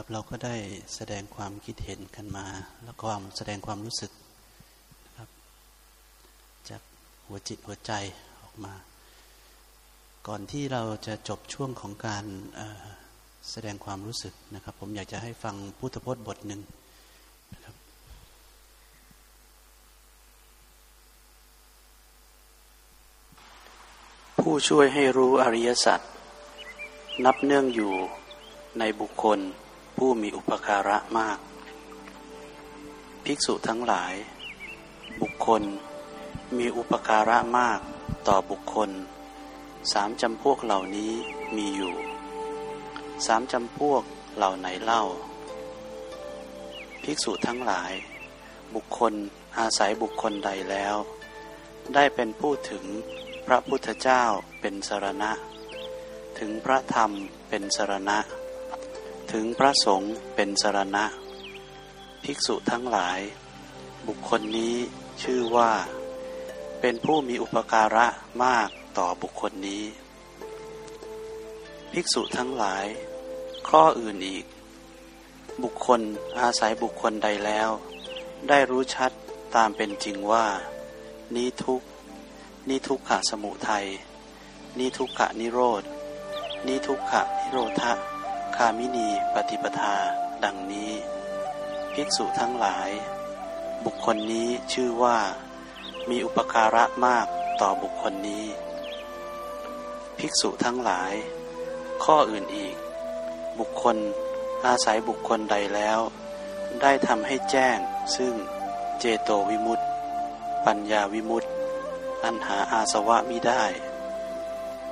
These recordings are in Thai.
ครับ เราก็ได้แสดงความคิดเห็นกันมา แล้วก็แสดงความรู้สึกนะครับ จากหัวจิตหัวใจออกมา ก่อนที่เราจะจบช่วงของการแสดงความรู้สึกนะครับ ผมอยากจะให้ฟังพุทธพจน์บทหนึ่งนะครับผู้ช่วยให้รู้อริยสัจนับเนื่องอยู่ในบุคคล ผู้มีอุปการะมาก ภิกษุทั้งหลาย บุคคลมีอุปการะมากต่อบุคคลสามจำพวกเหล่านี้มีอยู่สามจำพวกเหล่าไหนเล่า ภิกษุทั้งหลาย บุคคลอาศัยบุคคลใดแล้ว ได้เป็นผู้ถึงพระพุทธเจ้าเป็นสรณะ ถึงพระธรรมเป็นสรณะ ถึงพระสงฆ์เป็นสรณะ ภิกษุทั้งหลาย บุคคลนี้ชื่อว่า เป็นผู้มีอุปการะมากต่อบุคคลนี้ ภิกษุทั้งหลาย ข้ออื่นอีก บุคคลอาศัยบุคคลใดแล้ว ได้รู้ชัดตามเป็นจริงว่า นี้ทุกนี้ทุกขะสมุทัยนี้ทุกขะนิโรธนี้ทุกขะนิโรธะ คามินีปฏิปทา ดังนี้ ภิกษุทั้งหลาย บุคคลนี้ชื่อว่า มีอุปการะมากต่อบุคคลนี้ ภิกษุทั้งหลาย ข้ออื่นอีก บุคคลอาศัยบุคคลใดแล้ว ได้ทำให้แจ้ง ซึ่งเจโตวิมุตติ ปัญญาวิมุตติ อันหาอาสวะมิได้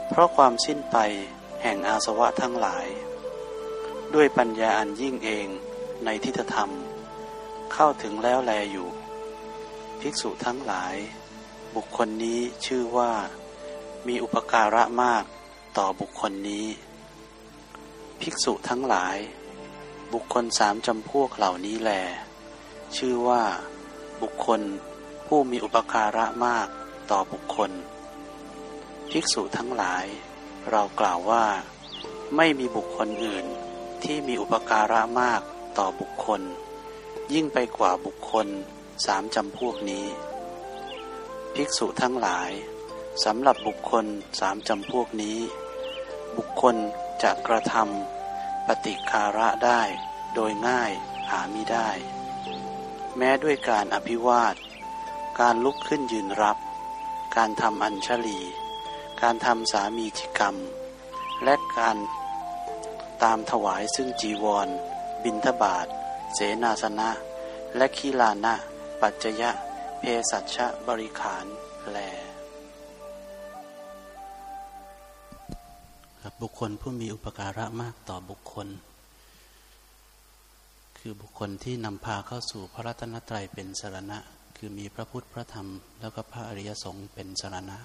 เพราะความสิ้นไปแห่งอาสวะทั้งหลาย ด้วยปัญญาอันยิ่งเองในทิฏฐธรรม เข้าถึงแล้วแลอยู่ ภิกษุทั้งหลาย บุคคลนี้ชื่อว่า มีอุปการะมากต่อบุคคลนี้ ภิกษุทั้งหลาย บุคคลสามจำพวกเหล่านี้แล ชื่อว่า บุคคลผู้มีอุปการะมากต่อบุคคล ภิกษุทั้งหลาย เรากล่าวว่า ไม่มีบุคคลอื่น ที่มีอุปการะมากต่อบุคคล ยิ่งไปกว่าบุคคลสามจำพวกนี้ ภิกษุทั้งหลายสำหรับบุคคลสามจำพวกนี้ บุคคลจะกระทำปฏิคาระได้โดยง่ายหามิได้ แม้ด้วยการอภิวาท การลุกขึ้นยืนรับ การทำอัญชลี การทำสามีจิกรรม และการ ตามถวายซึ่งจีวร บินทบาท เสนาสนะ และคีลานะ ปัจจยะ เพสัชะบริขารแลครับบุคคลผู้มีอุปการะมากต่อบุคคล คือบุคคลที่นำพาเข้าสู่พระรัตนตรัยเป็นสรณะ คือมีพระพุทธพระธรรม แล้วก็พระอริยสงฆ์เป็นสรณะ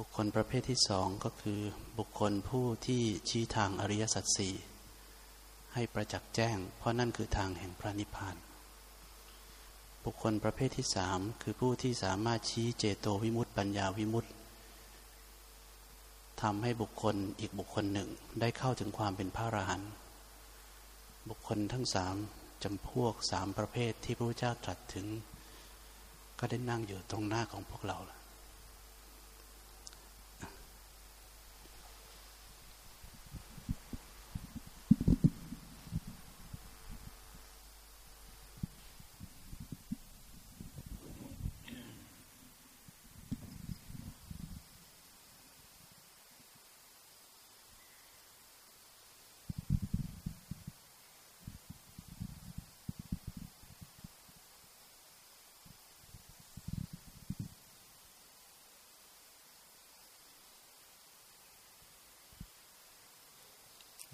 บุคคลประเภทที่สองก็คือบุคคลผู้ที่ชี้ทางอริยสัจสี่ให้ประจักษ์แจ้ง เพราะนั่นคือทางแห่งพระนิพพาน บุคคลประเภทที่สามคือผู้ที่สามารถชี้เจโตวิมุตติปัญญาวิมุตติทำให้บุคคลอีกบุคคลหนึ่งได้เข้าถึงความเป็นพระอรหันต์บุคคลทั้งสามจำพวกสามประเภทที่พระพุทธเจ้าตรัสถึง ก็ได้นั่งอยู่ตรงหน้าของพวกเราแล้ว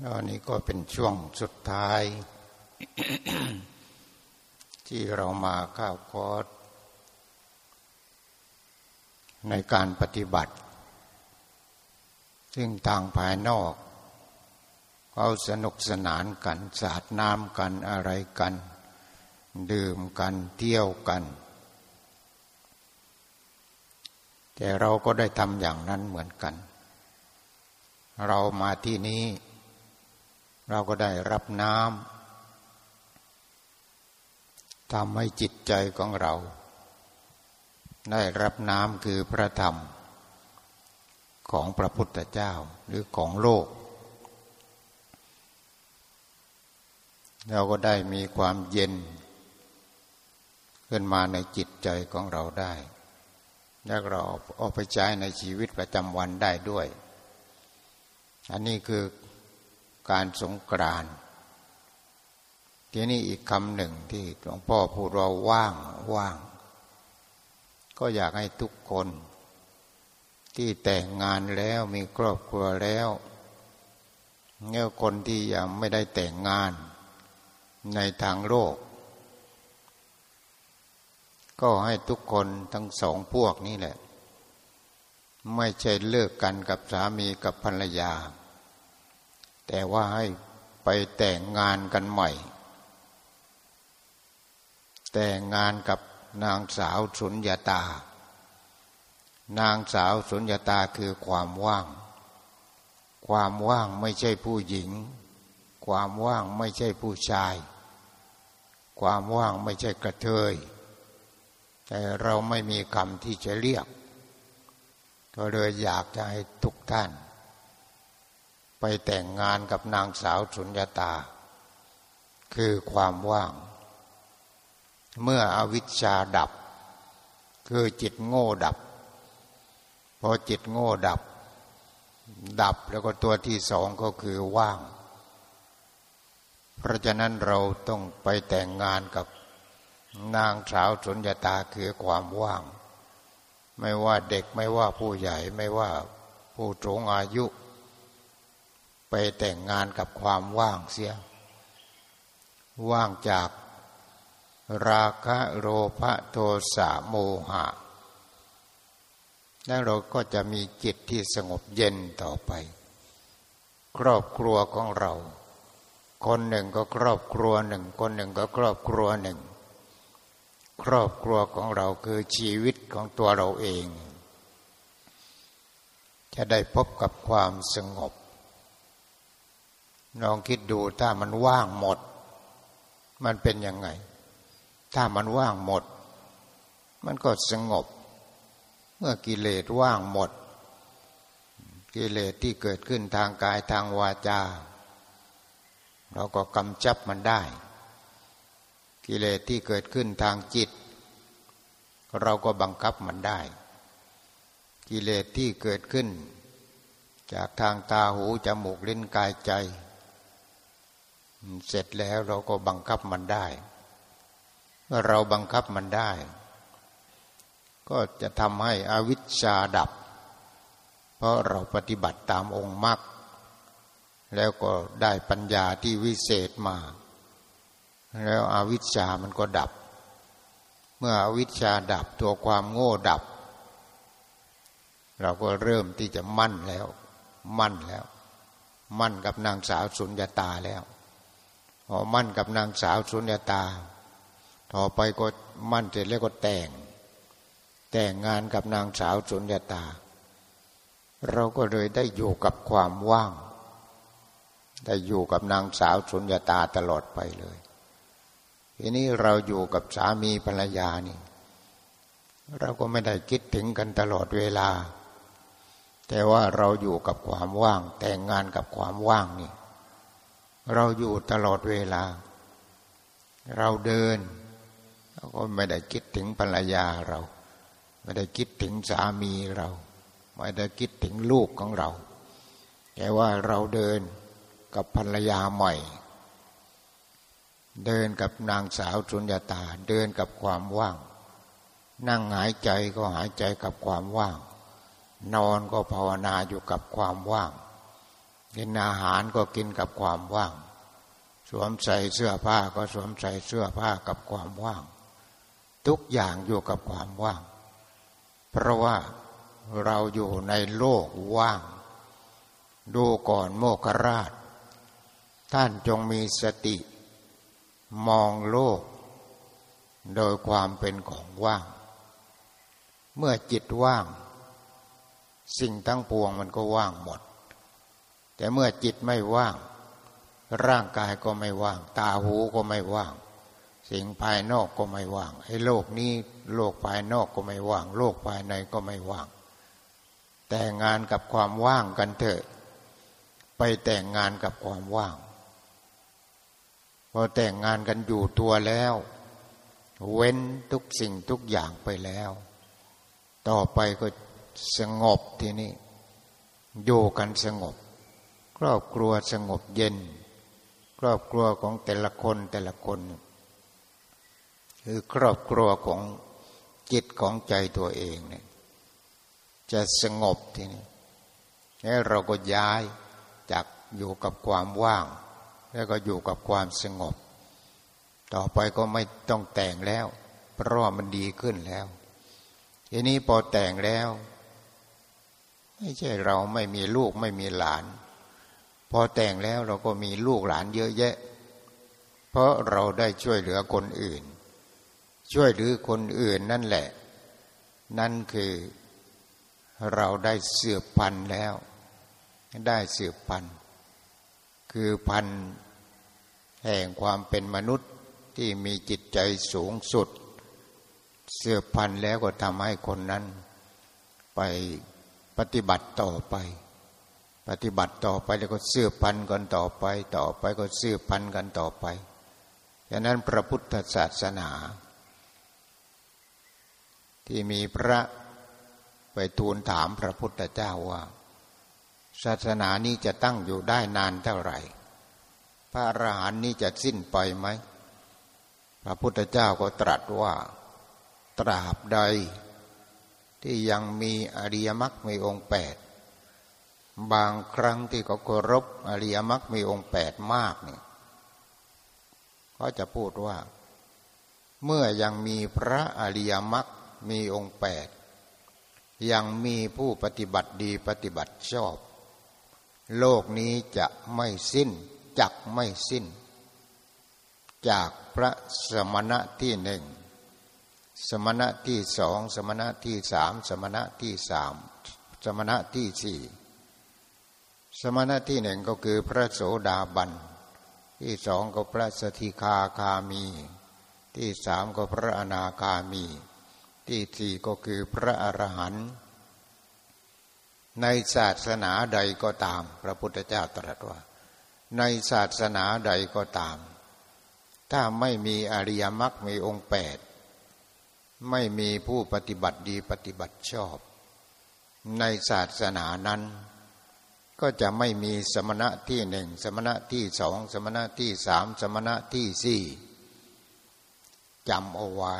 อันนี้ก็เป็นช่วงสุดท้าย ที่เรามาข้าวคอร์สในการปฏิบัติ ซึ่งทางภายนอกเขาสนุกสนานกันสาดน้ำกันอะไรกัน ดื่มกันเที่ยวกัน แต่เราก็ได้ทำอย่างนั้นเหมือนกัน เรามาที่นี้ เราก็ได้รับน้ำทำให้จิตใจของเรา ได้รับน้ำคือพระธรรม ของพระพุทธเจ้าหรือของโลก เราก็ได้มีความเย็น ขึ้นมาในจิตใจของเราได้แล้วเราเอาไปใช้ในชีวิตประจำวันได้ด้วย อันนี้คือ การสงกรานต์ทีนี้อีกคำหนึ่งที่หลวงพ่อพูดว่าว่างว่าง ก็อยากให้ทุกคน ที่แต่งงานแล้วมีครอบครัวแล้วเนี่ยคนที่ยังไม่ได้แต่งงานในทางโลก ก็ให้ทุกคนทั้งสองพวกนี้แหละ ไม่ใช่เลิกกันกับสามีกับภรรยา แต่ว่าให้ไปแต่งงานกันใหม่ แต่งงานกับนางสาวสุญญาตา นางสาวสุญญาตาคือความว่าง ความว่างไม่ใช่ผู้หญิง ความว่างไม่ใช่ผู้ชาย ความว่างไม่ใช่กระเทย แต่เราไม่มีคำที่จะเรียก ก็เลยอยากจะให้ทุกท่าน ไปแต่งงานกับนางสาวสุญญาตา คือความว่าง เมื่ออวิชชาดับ คือจิตโง่ดับ พอจิตโง่ดับ ดับแล้วก็ตัวที่สองก็คือว่าง เพราะฉะนั้นเราต้องไปแต่งงานกับนางสาวสุญญาตาคือความว่าง ไม่ว่าเด็กไม่ว่าผู้ใหญ่ไม่ว่าผู้สูงอายุ ไปแต่งงานกับความว่างเสีย ว่างจากราคะโลภโทสะโมหะ แล้วเราก็จะมีจิตที่สงบเย็นต่อไป ครอบครัวของเรา คนหนึ่งก็ครอบครัวหนึ่ง คนหนึ่งก็ครอบครัวหนึ่ง ครอบครัวของเราคือชีวิตของตัวเราเอง จะได้พบกับความสงบ ลองคิดดูถ้ามันว่างหมด มันเป็นยังไง ถ้ามันว่างหมด มันก็สงบ เมื่อกิเลสว่างหมด กิเลสที่เกิดขึ้นทางกายทางวาจา เราก็กำจับมันได้ กิเลสที่เกิดขึ้นทางจิต เราก็บังคับมันได้ กิเลสที่เกิดขึ้นจากทางตาหูจมูกลิ้นกายใจ เสร็จแล้วเราก็บังคับมันได้เมื่อเราบังคับมันได้ ก็จะทำให้อวิชชาดับ เพราะเราปฏิบัติตามองค์มรรคแล้วก็ได้ปัญญาที่วิเศษมา แล้วอวิชชามันก็ดับ เมื่ออวิชชาดับตัวความโง่ดับ เราก็เริ่มที่จะมั่นแล้ว มั่นแล้ว มั่นกับนางสาวสุญญาตาแล้ว อมั่นกับนางสาวสุญญาตา ต่อไปก็มั่นเสร็จแล้วก็แต่ง แต่งงานกับนางสาวสุญญาตา เราก็เลยได้อยู่กับความว่าง ได้อยู่กับนางสาวสุญญาตาตลอดไปเลยทีนี้เราอยู่กับสามีภรรยานี่ เราก็ไม่ได้คิดถึงกันตลอดเวลา แต่ว่าเราอยู่กับความว่าง แต่งงานกับความว่างนี่ เราอยู่ตลอดเวลา เราเดินเราก็ไม่ได้คิดถึงภรรยาเรา ไม่ได้คิดถึงสามีเรา ไม่ได้คิดถึงลูกของเรา แต่ว่าเราเดินกับภรรยาใหม่ เดินกับนางสาวสุญญาตา เดินกับความว่าง นั่งหายใจก็หายใจกับความว่าง นอนก็ภาวนาอยู่กับความว่าง กินอาหารก็กินกับความว่าง สวมใส่เสื้อผ้าก็สวมใส่เสื้อผ้ากับความว่าง ทุกอย่างอยู่กับความว่าง เพราะว่าเราอยู่ในโลกว่าง ดูก่อนโมกราช ท่านจงมีสติ มองโลก โดยความเป็นของว่าง เมื่อจิตว่าง สิ่งทั้งปวงมันก็ว่างหมด แต่เมื่อจิตไม่ว่าง ร่างกายก็ไม่ว่าง ตาหูก็ไม่ว่าง สิ่งภายนอกก็ไม่ว่างไอ้โลกนี้โลกภายนอกก็ไม่ว่าง โลกภายในก็ไม่ว่าง แต่งงานกับความว่างกันเถอะ ไปแต่งงานกับความว่างพอแต่งงานกันอยู่ตัวแล้ว เว้นทุกสิ่งทุกอย่างไปแล้ว ต่อไปก็สงบทีนี้อยู่กันสงบ ครอบครัวสงบเย็น ครอบครัวของแต่ละคนแต่ละคน คือครอบครัวของจิตของใจตัวเองเนี่ยจะสงบทีนี้แล้วเราก็ย้ายจากอยู่กับความว่าง แล้วก็อยู่กับความสงบ ต่อไปก็ไม่ต้องแต่งแล้ว เพราะมันดีขึ้นแล้ว ทีนี้พอแต่งแล้ว ไม่ใช่เราไม่มีลูกไม่มีหลาน พอแต่งแล้วเราก็มีลูกหลานเยอะแยะ เพราะเราได้ช่วยเหลือคนอื่น ช่วยเหลือคนอื่นนั่นแหละ นั่นคือเราได้เสืบพันธุ์แล้ว ได้เสืบพันธุ์คือพันธุ์แห่งความเป็นมนุษย์ที่มีจิตใจสูงสุด เสืบพันธุ์แล้วก็ทำให้คนนั้น ไปปฏิบัติต่อไป ปฏิบัติต่อไปแล้วก็เสื่อพันกันต่อไป ต่อไปก็เสื่อพันกันต่อไปดังนั้นพระพุทธศาสนา ที่มีพระไปทูลถามพระพุทธเจ้าว่า ศาสนานี้จะตั้งอยู่ได้นานเท่าไหร่ พระอรหันต์นี้จะสิ้นไปไหม พระพุทธเจ้าก็ตรัสว่า ตราบใด ที่ยังมีอริยมรรคมีองค์แปด บางครั้งที่เขาเคารพอริยมรรคมีองค์แปดมากเนี่ยเขาจะพูดว่า เมื่อยังมีพระอริยมรรคมีองค์แปดยังมีผู้ปฏิบัติดีปฏิบัติชอบ โลกนี้จะไม่สิ้นจักไม่สิ้น จากพระสมณะที่หนึ่งสมณะที่สองสมณะที่สามสมณะที่สามสมณะที่สี่ สมณะที่หนึ่งก็คือพระโสดาบัน ที่สองก็พระสถิคาคามี ที่สามก็พระอนาคามี ที่สี่ก็คือพระอรหันต์ในศาสนาใดก็ตาม พระพุทธเจ้าตรัสว่า ในศาสนาใดก็ตาม ถ้าไม่มีอริยมรรคมีองค์แปดไม่มีผู้ปฏิบัติดีปฏิบัติชอบ ในศาสนานั้น ก็จะไม่มีสมณะที่หนึ่งสมณะที่สองสมณะที่สามสมณะที่สี่จำเอาไว้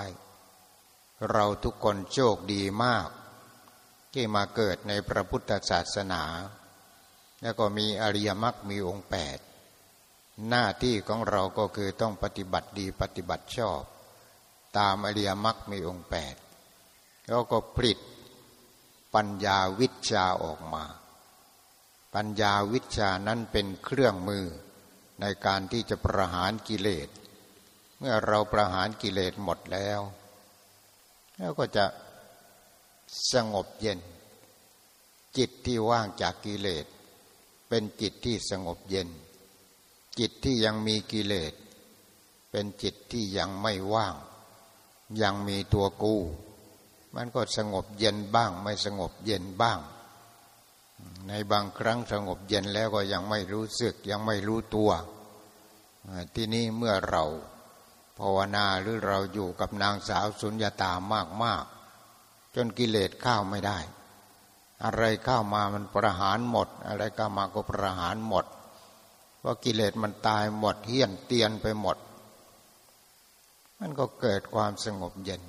เราทุกคนโชคดีมาก ที่มาเกิดในพระพุทธศาสนา แล้วก็มีอริยมรรคมีองค์แปดหน้าที่ของเราก็คือต้องปฏิบัติดีปฏิบัติชอบ ตามอริยมรรคมีองค์แปดแล้วก็ผลิตปัญญาวิชาออกมา ปัญญาวิชานั้นเป็นเครื่องมือในการที่จะประหารกิเลส เมื่อเราประหารกิเลสหมดแล้ว แล้วก็จะสงบเย็น จิตที่ว่างจากกิเลส เป็นจิตที่สงบเย็น จิตที่ยังมีกิเลส เป็นจิตที่ยังไม่ว่าง ยังมีตัวกู มันก็สงบเย็นบ้างไม่สงบเย็นบ้าง ในบางครั้งสงบเย็นแล้วก็ยังไม่รู้สึกยังไม่รู้ตัวที่นี้เมื่อเราภาวนาหรือเราอยู่กับนางสาวสุญญาตามากมากจนกิเลสข้าวไม่ได้ อะไรเข้ามามันประหารหมด อะไรเข้ามาก็ประหารหมดเพราะกิเลสมันตายหมดเฮี้ยนเตียนไปหมด มันก็เกิดความสงบเย็น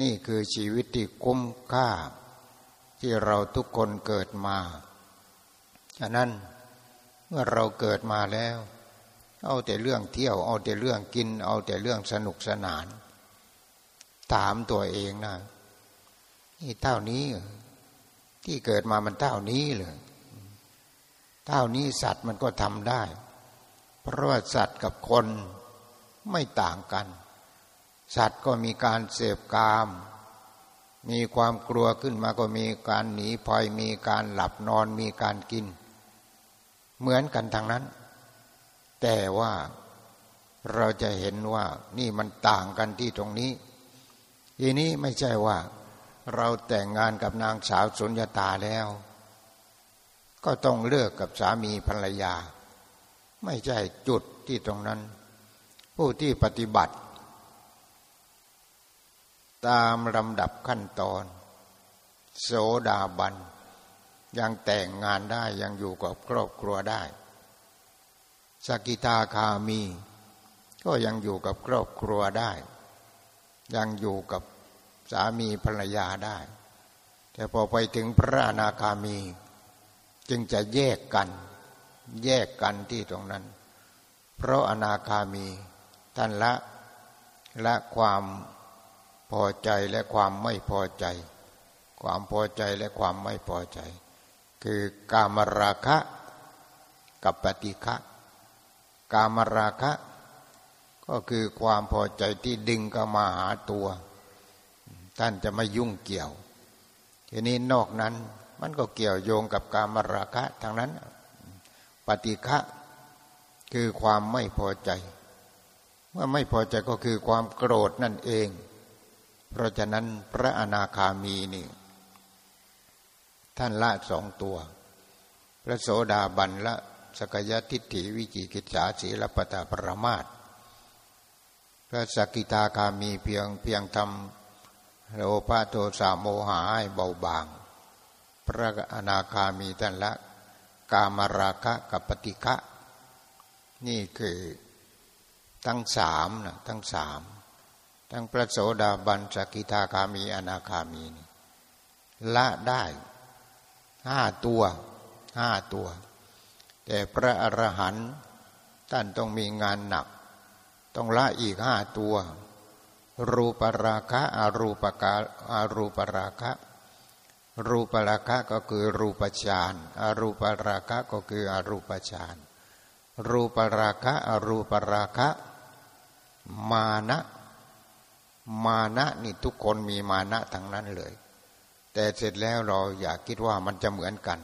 นี่คือชีวิตที่คุ้มค่า ที่เราทุกคนเกิดมาฉะนั้นเมื่อเราเกิดมาแล้ว เอาแต่เรื่องเที่ยว เอาแต่เรื่องกิน เอาแต่เรื่องสนุกสนาน ถามตัวเองนะนี่เท่านี้ ที่เกิดมามันเท่านี้เลยเท่านี้สัตว์มันก็ทำได้ เพราะว่าสัตว์กับคนไม่ต่างกัน สัตว์ก็มีการเสพกาม มีความกลัวขึ้นมาก็มีการหนีภัยมีการหลับนอนมีการกิน เหมือนกันทางนั้น แต่ว่าเราจะเห็นว่านี่มันต่างกันที่ตรงนี้ ทีนี้ไม่ใช่ว่า เราแต่งงานกับนางสาวสุญญาตาแล้ว ก็ต้องเลือกกับสามีภรรยา ไม่ใช่จุดที่ตรงนั้น ผู้ที่ปฏิบัติ ตามลำดับขั้นตอน โสดาบัน ยังแต่งงานได้ยังอยู่กับครอบครัวได้สกิทาคามี ก็ยังอยู่กับครอบครัวได้ ยังอยู่กับสามีภรรยาได้ แต่พอไปถึงพระอนาคามี จึงจะแยกกัน แยกกันที่ตรงนั้น เพราะอนาคามีท่านละละความ พอใจและความไม่พอใจ ความพอใจและความไม่พอใจ คือกามราคะกับปฏิฆะกามราคะ ก็คือความพอใจที่ดึงก็มาหาตัว ท่านจะไม่ยุ่งเกี่ยว ทีนี้นอกนั้นมันก็เกี่ยวโยงกับกามราคะทางนั้น ปฏิฆะคือความไม่พอใจ เมื่อไม่พอใจก็คือความโกรธนั่นเอง เพราะฉะนั้นพระอนาคามีนี่ ท่านละสองตัว พระโสดาบันละสกยทิฏฐิวิจิกิจฉาสีลปตาปรมาตพระสกิทาคามีเพียงเพียงทำโลภะโทสะโมหะให้เบาบาง พระอนาคามีท่านละกามราคะกับปฏิฆะนี่คือทั้งสามนะทั้งสาม ทั้งพระโสดาบันสกิทาคามีอนาคามีละได้ห้าตัวห้าตัว แต่พระอรหันต์ท่านต้องมีงานหนัก ต้องละอีกห้าตัว รูปราคะอารูปกาอารูปราคะ รูปราคะก็คือรูปฌานอารูปราคะก็คืออารูปฌานรูปราคะอารูปราคะ มานะ มานะนี่ทุกคนมีมานะทั้งนั้นเลย แต่เสร็จแล้วเราอยากคิดว่ามันจะเหมือนกัน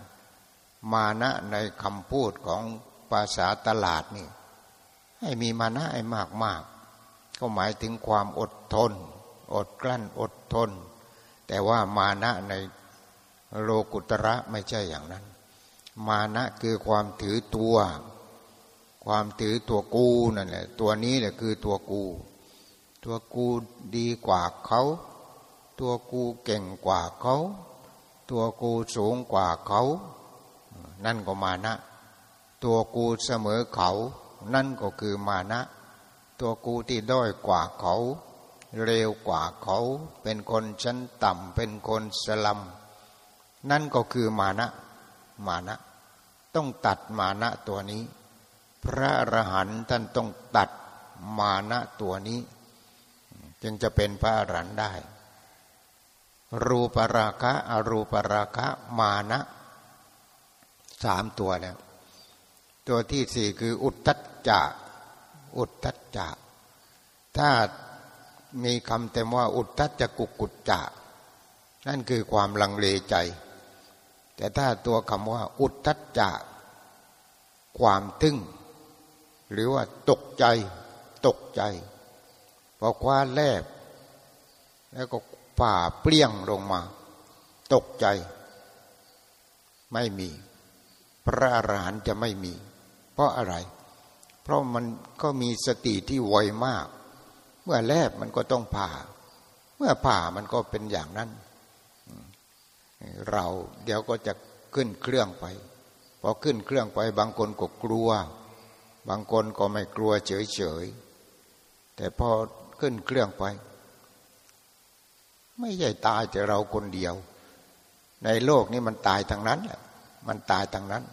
มานะในคำพูดของภาษาตลาดนี่ ให้มีมานะให้มากมากก็หมายถึงความอดทน อดกลั้นอดทน แต่ว่ามานะในโลกุตระไม่ใช่อย่างนั้น มานะคือความถือตัว ความถือตัวกูนั่นแหละ ตัวนี้แหละคือตัวกู ตัวกูดีกว่าเขา ตัวกูเก่งกว่าเขา ตัวกูสูงกว่าเขา นั่นก็มานะ ตัวกูเสมอเขา นั่นก็คือมานะ ตัวกูที่ด้อยกว่าเขา เร็วกว่าเขา เป็นคนชั้นต่ำ เป็นคนสลัม นั่นก็คือมานะ มานะ ต้องตัดมานะตัวนี้ พระอรหันต์ท่านต้องตัดมานะตัวนี้ จึงจะเป็นพระอรหันต์ได้ รูปราคะอรูปราคะมานะสามตัวแล้ว ตัวที่สี่คืออุทธัจจะอุทธัจจะถ้ามีคำเต็มว่า อุทธัจจะกุกุจจะนั่นคือความลังเลใจ แต่ถ้าตัวคำว่า อุทธัจจะความตึง หรือว่าตกใจ ตกใจ พอคว้าแลบ แล้วก็ฝ่าเปลี่ยงลงมา ตกใจ ไม่มี พระอรหันต์จะไม่มี เพราะอะไร เพราะมันก็มีสติที่ไวมาก เมื่อแลบมันก็ต้องผ่า เมื่อผ่ามันก็เป็นอย่างนั้น เราเดี๋ยวก็จะขึ้นเครื่องไปพอขึ้นเครื่องไปบางคนก็กลัว บางคนก็ไม่กลัวเฉยๆแต่พอ ขึ้นเครื่องไป ไม่ใช่ตายแต่เราคนเดียว ในโลกนี้มันตายทางนั้นแหละมันตายทางนั้น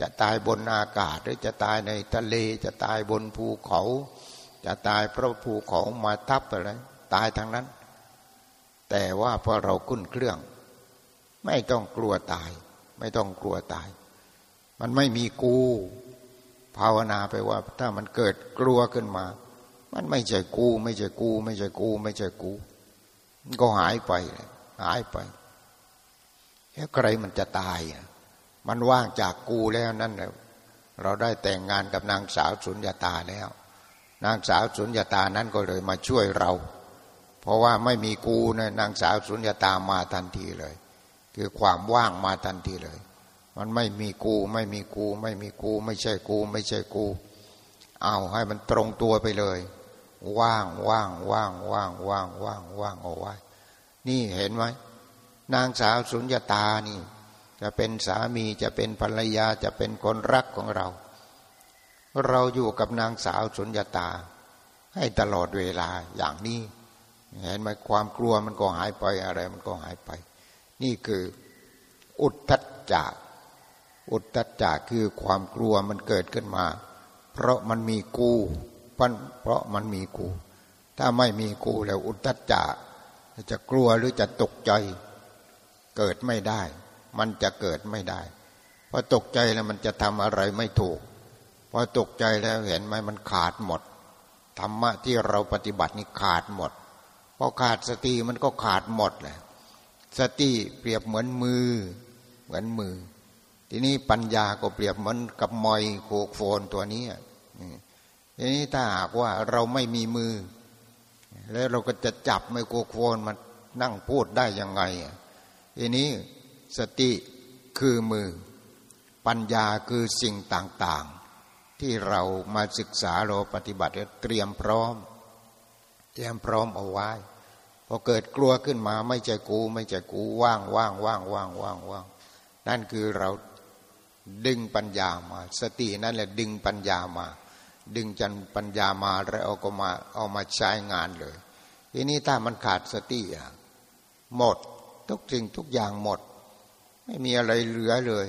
จะตายบนอากาศหรือจะตายในทะเลจะตายบนภูเขา จะตายเพราะภูเขามาทับอะไรตายทางนั้น แต่ว่าพอเราคุ้นเครื่อง ไม่ต้องกลัวตาย ไม่ต้องกลัวตาย มันไม่มีกูภาวนาไปว่า ถ้ามันเกิดกลัวขึ้นมา มันไม่ใช่กู ไม่ใช่กู ไม่ใช่กู ไม่ใช่กูมันก็หายไปหายไปแล้วใครมันจะตายมันว่างจากกูแล้วนั่นแหละเราได้แต่งงานกับนางสาวสุญญาตาแล้ว นางสาวสุญญาตานั้นก็เลยมาช่วยเรา เพราะว่าไม่มีกูนะนางสาวสุญญาตามาทันทีเลย คือความว่างมาทันทีเลย มันไม่มีกูไม่มีกู ไม่มีกู ไม่ใช่กู ไม่ใช่กู เอาให้มันตรงตัวไปเลย ว่างว่างว่างว่างว่างว่างว่างเอาไว้ นี่เห็นไหมนางสาวสุญญาตานี่ จะเป็นสามีจะเป็นภรรยาจะเป็นคนรักของเรา เราอยู่กับนางสาวสุญญาตา ให้ตลอดเวลาอย่างนี้ เห็นไหมความกลัวมันก็หายไปอะไรมันก็หายไป นี่คืออุทธัจจะอุทธัจจะคือความกลัวมันเกิดขึ้นมา เพราะมันมีกู เพราะมันมีกู ถ้าไม่มีกูแล้วอุทธัจจะจะกลัวหรือจะตกใจ เกิดไม่ได้ มันจะเกิดไม่ได้พอตกใจแล้วมันจะทำอะไรไม่ถูกพอตกใจแล้วเห็นไหมมันขาดหมดธรรมะที่เราปฏิบัตินี่ขาดหมดพอขาดสติมันก็ขาดหมดเลยสติเปรียบเหมือนมือ เหมือนมือ ทีนี้ปัญญาก็เปรียบเหมือนกับมอยโคกโฟนตัวนี้ ทีนี้ถ้าหากว่าเราไม่มีมือ แล้วเราก็จะจับไมโครโฟนมานั่งพูดได้ยังไงทีนี้สติคือมือ ปัญญาคือสิ่งต่างๆ ที่เรามาศึกษาเราปฏิบัติเตรียมพร้อม เตรียมพร้อมเอาไว้พอเกิดกลัวขึ้นมาไม่ใช่กูไม่ใช่กูว่างว่างว่างว่างว่างว่างนั่นคือเราดึงปัญญามา สตินั่นแหละดึงปัญญามา ดึงจันปัญญามาแล้วเอาก็มาเอามาใช้งานเลย ทีนี้ถ้ามันขาดสติอะหมดทุกสิ่งทุกอย่างหมด ไม่มีอะไรเหลือเลย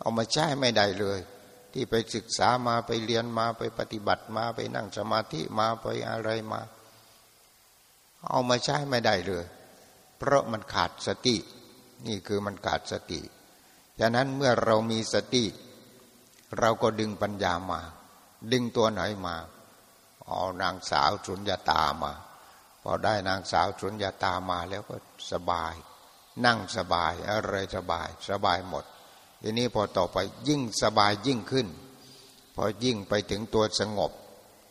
เอามาใช้ไม่ได้เลย ที่ไปศึกษามาไปเรียนมาไปปฏิบัติมาไปนั่งสมาธิมาไปอะไรมา เอามาใช้ไม่ได้เลย เพราะมันขาดสติ นี่คือมันขาดสติฉะนั้นเมื่อเรามีสติ เราก็ดึงปัญญามา ดึงตัวไหนมาเอานางสาวสุญญาตามา พอได้นางสาวสุญญาตามาแล้วก็สบาย นั่งสบายอะไรสบายสบายหมด ทีนี้พอต่อไปยิ่งสบายยิ่งขึ้น พอยิ่งไปถึงตัวสงบ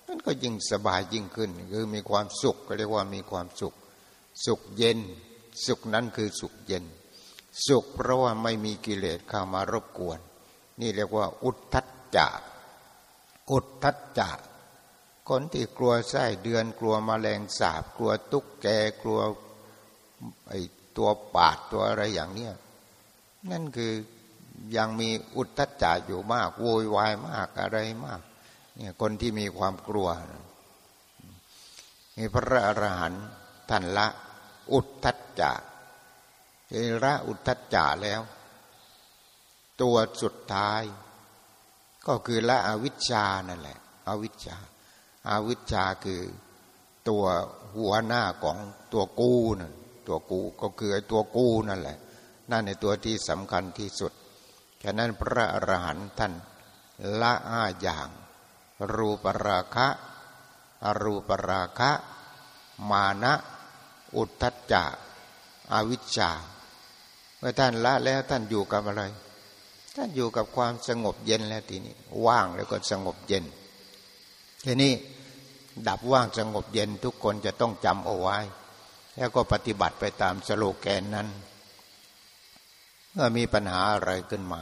นั่นก็ยิ่งสบายยิ่งขึ้น คือมีความสุขก็เรียกว่ามีความสุข สุขเย็น สุขนั้นคือสุขเย็น สุขเพราะว่าไม่มีกิเลสเข้ามารบกวน นี่เรียกว่าอุทธัจจะ อุทธัจจะคนที่กลัวไส้เดือนกลัวมแมลงสาบ กลัวตุ๊กแกกลัวไอตัวปาดตัวอะไรอย่างเนี้ยนั่นคือยังมีอุทธัจจะอยู่มากโวยวายมากอะไรมากเนี่ยคนที่มีความกลัวมีพระอรหันต์ท่านละอุทธัจจะเอระอุทธัจจะแล้ว ตัวสุดท้าย ก็คือละอวิชชานั่นแหละ อวิชชาอาวิชชาคือตัวหัวหน้าของตัวกูนั่นตัวกูก็คือไอ้ตัวกูนั่นแหละ นั่นในตัวที่สำคัญที่สุดฉะนั้นพระอรหันต์ท่านละห้าอย่าง รูปราคะอรูปราคะ มานะ อุทธัจจะอวิชชาเมื่อท่านละแล้วท่านอยู่กับอะไร ท่าอยู่กับความสงบเย็นแล้วทีนี้ ว่างแล้วก็สงบเย็น ทีนี้ดับว่างสงบเย็นทุกคนจะต้องจำเอาไว้ แล้วก็ปฏิบัติไปตามสโลแกนนั้น เมื่อมีปัญหาอะไรขึ้นมา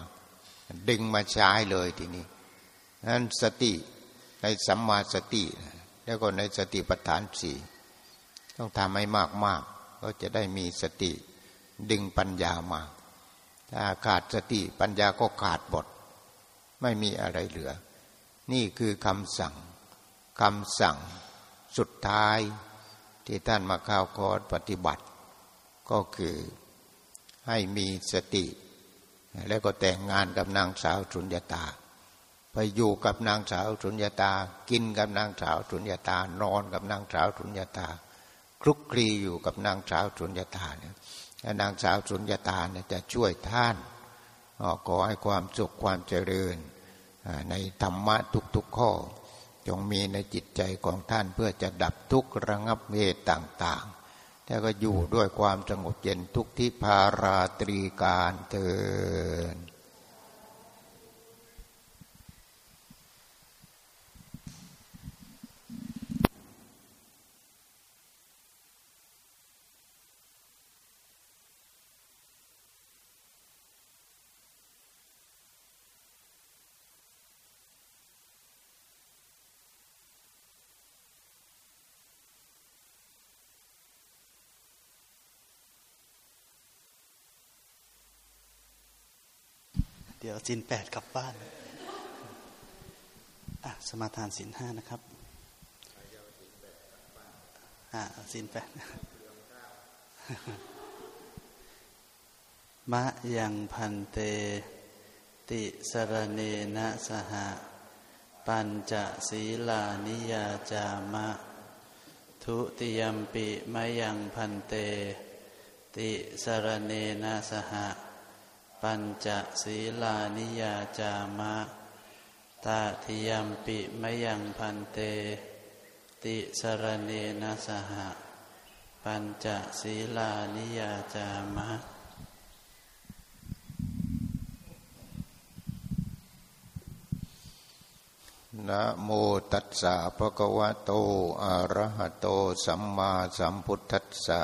ดึงมาใช้เลยทีนี้นั้นสติในสัมมาสติ แล้วก็ในสติปัฏฐานสี่ต้องทำให้มากมากก็จะได้มีสติดึงปัญญามา ถ้าขาดสติปัญญาก็ขาดบท ไม่มีอะไรเหลือ นี่คือคำสั่งคำสั่งสุดท้ายที่ท่านมาเข้าคอร์สปฏิบัติ ก็คือให้มีสติ แล้วก็แต่งงานกับนางสาวสุญญาตา ไปอยู่กับนางสาวสุญญาตา กินกับนางสาวสุญญาตา นอนกับนางสาวสุญญาตาคลุกคลีอยู่กับนางสาวสุญญาตาเนี่ย นางสาวสุญญาตาเนี่ยจะช่วยท่านขอให้ความสุขความเจริญในธรรมะทุกๆข้อ จงมีในจิตใจของท่านเพื่อจะดับทุกข์ระงับเหตุต่างๆ แล้วก็อยู่ด้วยความสงบเย็นทุกที่พาราตรีการเตือน สินแปดกลับบ้านอะสมาทานสินห้านะครับอ่าสินแปดมะยังพันเต ติสรเนนะสหปัญจศีลานิยาจามะ ทุติยมปิมะยังพันเต ติสรเนนะสห ปัญจศีลานิยาจามะตาทิยมปิมยังพันเต ติสรเนนะสหปัญจศีลานิยาจามะนะโมตัสสะภะคะวะโตอะระหะโต สัมมาสัมพุทธัสสะ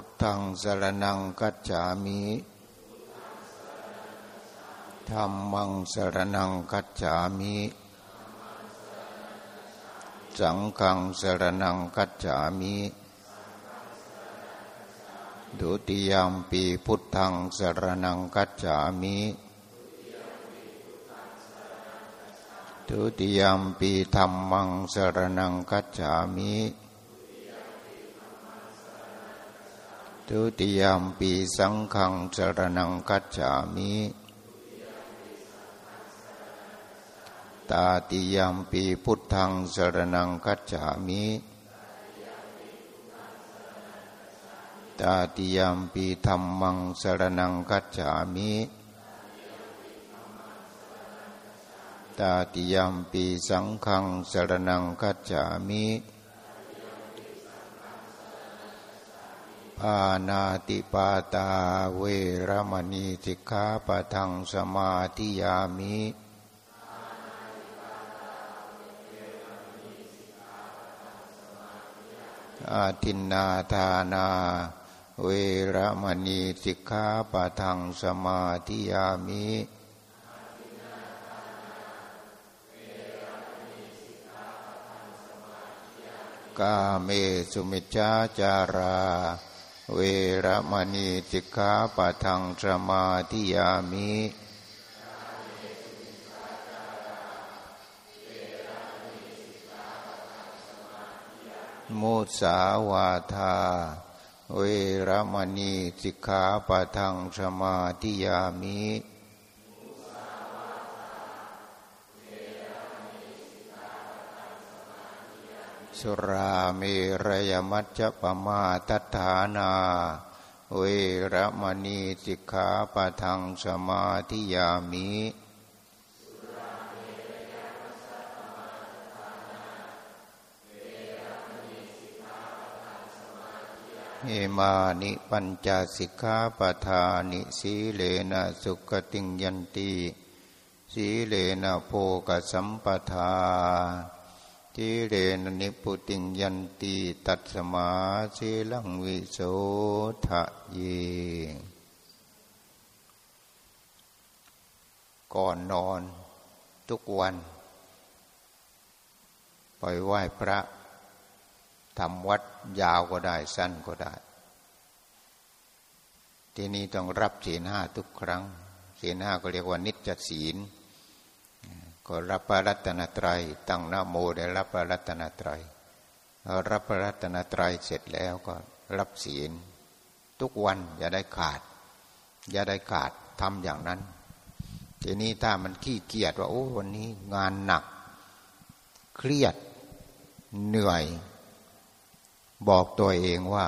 พุทธังสรนังกัจฉามิธรรมังสรนังกัจฉามิ สังฆังสรนังกัจฉามิ ดุติยามปีพุทธังสรนังกัจฉามิ ดุติยามปีธรรมังสรนังกัจฉามิ ทุติยมปีสังขังสรนังกัจฉามิตาติยมปีพุทธังสรนังกัจฉามิตาติยมปีธรรมังสรนังกัจฉามิตาติยมปีสังขังสรนังกัจฉามิ ปานาติปาตาเวรมณีสิกขาปะทังสมาธิยามิอาทินนาทานา เวรมณีสิกขาปะทังสมาธิยามิกาเมสุมิจจาจารา เวรมณีสิกขาปะทังสมาธิยามิมุสาวาทา เวรมณีสิกขาปะทังสมาธิยามิ สุราเมระยมัจจปมาทัฐานา เวรมณีสิกขาปะทังสมาธิยามิเอมานิปัญจสิกขาปทานิสีเลนะสุขติงยันติสีเลนะโพกสัมปทา ทิเรนนิพุติงยันติตัตสมาสีลังวิโสทะเย ก่อนนอนทุกวันไปไหว้พระทำวัดยาวก็ได้สั้นก็ได้ ทีนี้ต้องรับศีลห้าทุกครั้งศีลห้าก็เรียกว่านิจศีล ก็รับพระรัตนตรัย ตั้งนโมได้รับพระรัตนตรัย รับพระรัตนตรัยเสร็จแล้วก็รับศีล ทุกวันอย่าได้ขาด อย่าได้ขาดทำอย่างนั้น ทีนี้ถ้ามันขี้เกียจว่าโอ้วันนี้งานหนัก เครียดเหนื่อย บอกตัวเองว่า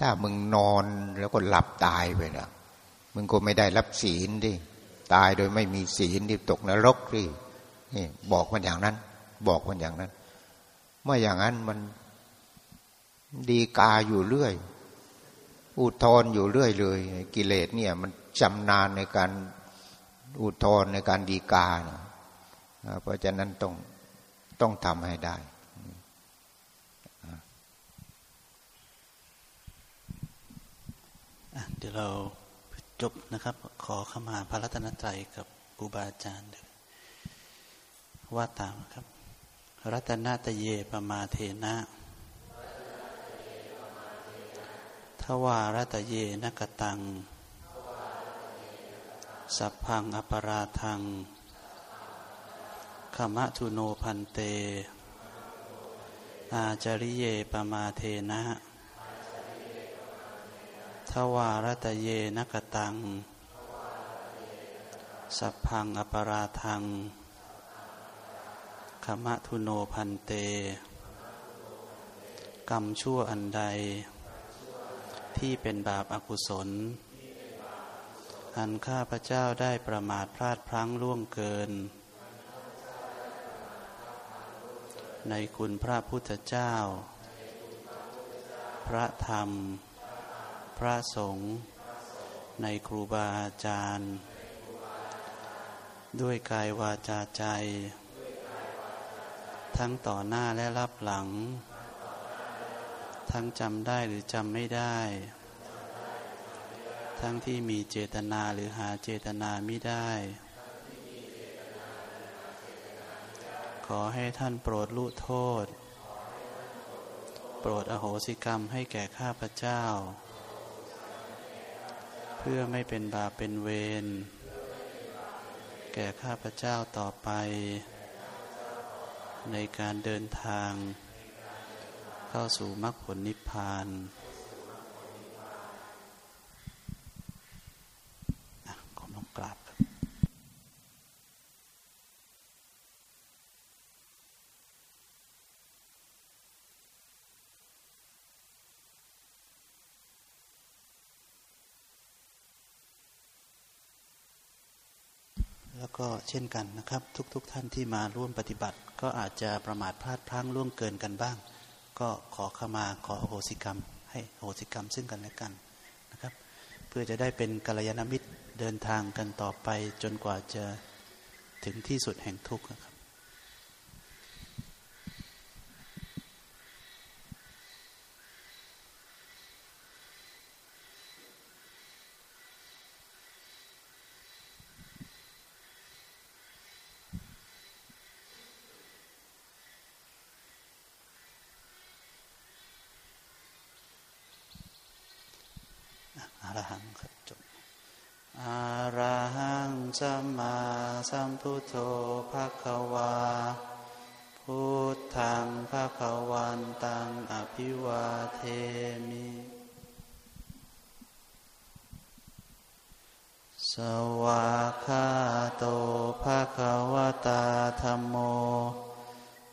ถ้ามึงนอนแล้วก็หลับตายไปนะมึงก็ไม่ได้รับศีลดิ ตายโดยไม่มีศีลที่ตกนรกที่นี่บอกมันอย่างนั้น บอกมันอย่างนั้น เมื่ออย่างนั้นมันดีกาอยู่เรื่อย อุทธรอยู่เรื่อยเลย กิเลสเนี่ยมันจำนานในการอุทธรในการดีกาเเพราะฉะนั้นต้องต้องทำให้ได้เดี๋ยวเรา จบนะครับ ขอขมาพระรัตนตรัยกับครูบาอาจารย์ว่าตามครับ รัตนาตเยปมาเทนะทวารัตเยนกตัง สัพพังอปราทังขมะทุโนพันเต อาจาริเยปมาเทนะ ทวารตเยนกตัง สัพพังอปราทังขมะทุโนพันเต กรรมชั่วอันใด ที่เป็นบาปอากุศล อันข้าพระเจ้าได้ประมาทพลาดพลั้งล่วงเกิน ในคุณพระพุทธเจ้า พระธรรม พระสงฆ์ในครูบาอาจารย์ ด้วยกายวาจาใจ ทั้งต่อหน้าและรับหลัง ทั้งจำได้หรือจำไม่ได้ ทั้งที่มีเจตนาหรือหาเจตนาไม่ได้ ขอให้ท่านโปรดลุโทษ โปรดอโหสิกรรมให้แก่ข้าพเจ้า เพื่อไม่เป็นบาปเป็นเวรแก่ข้าพเจ้าต่อไป ในการเดินทาง เข้าสู่มรรคผลนิพพาน้องกราบแล้วก็ เช่นกันนะครับ ทุกๆทท่านที่มาร่วมปฏิบัติ ก็อาจจะประมาทพลาดพลั้งล่วงเกินกันบ้าง ก็ขอขมาขอโหสิกรรม ให้โหสิกรรมซึ่งกันและกันนะครับ เพื่อจะได้เป็นกัลยาณมิตรเดินทางกันต่อไปจนกว่าจะถึงที่สุดแห่งทุกข์นะครับ อะระหังสัมมาสัมพุทโธภะคะวา พุทธังภะคะวันตังอภิวาเทมิสวาคาโตภะคะวตาธรรมโม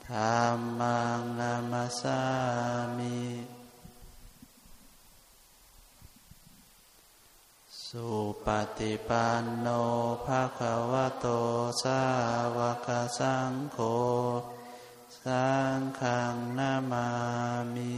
ธรรมังนามาสามิ สุปฏิปันโนภะคะวะโตสาวกสังโฆ สังฆนามามิ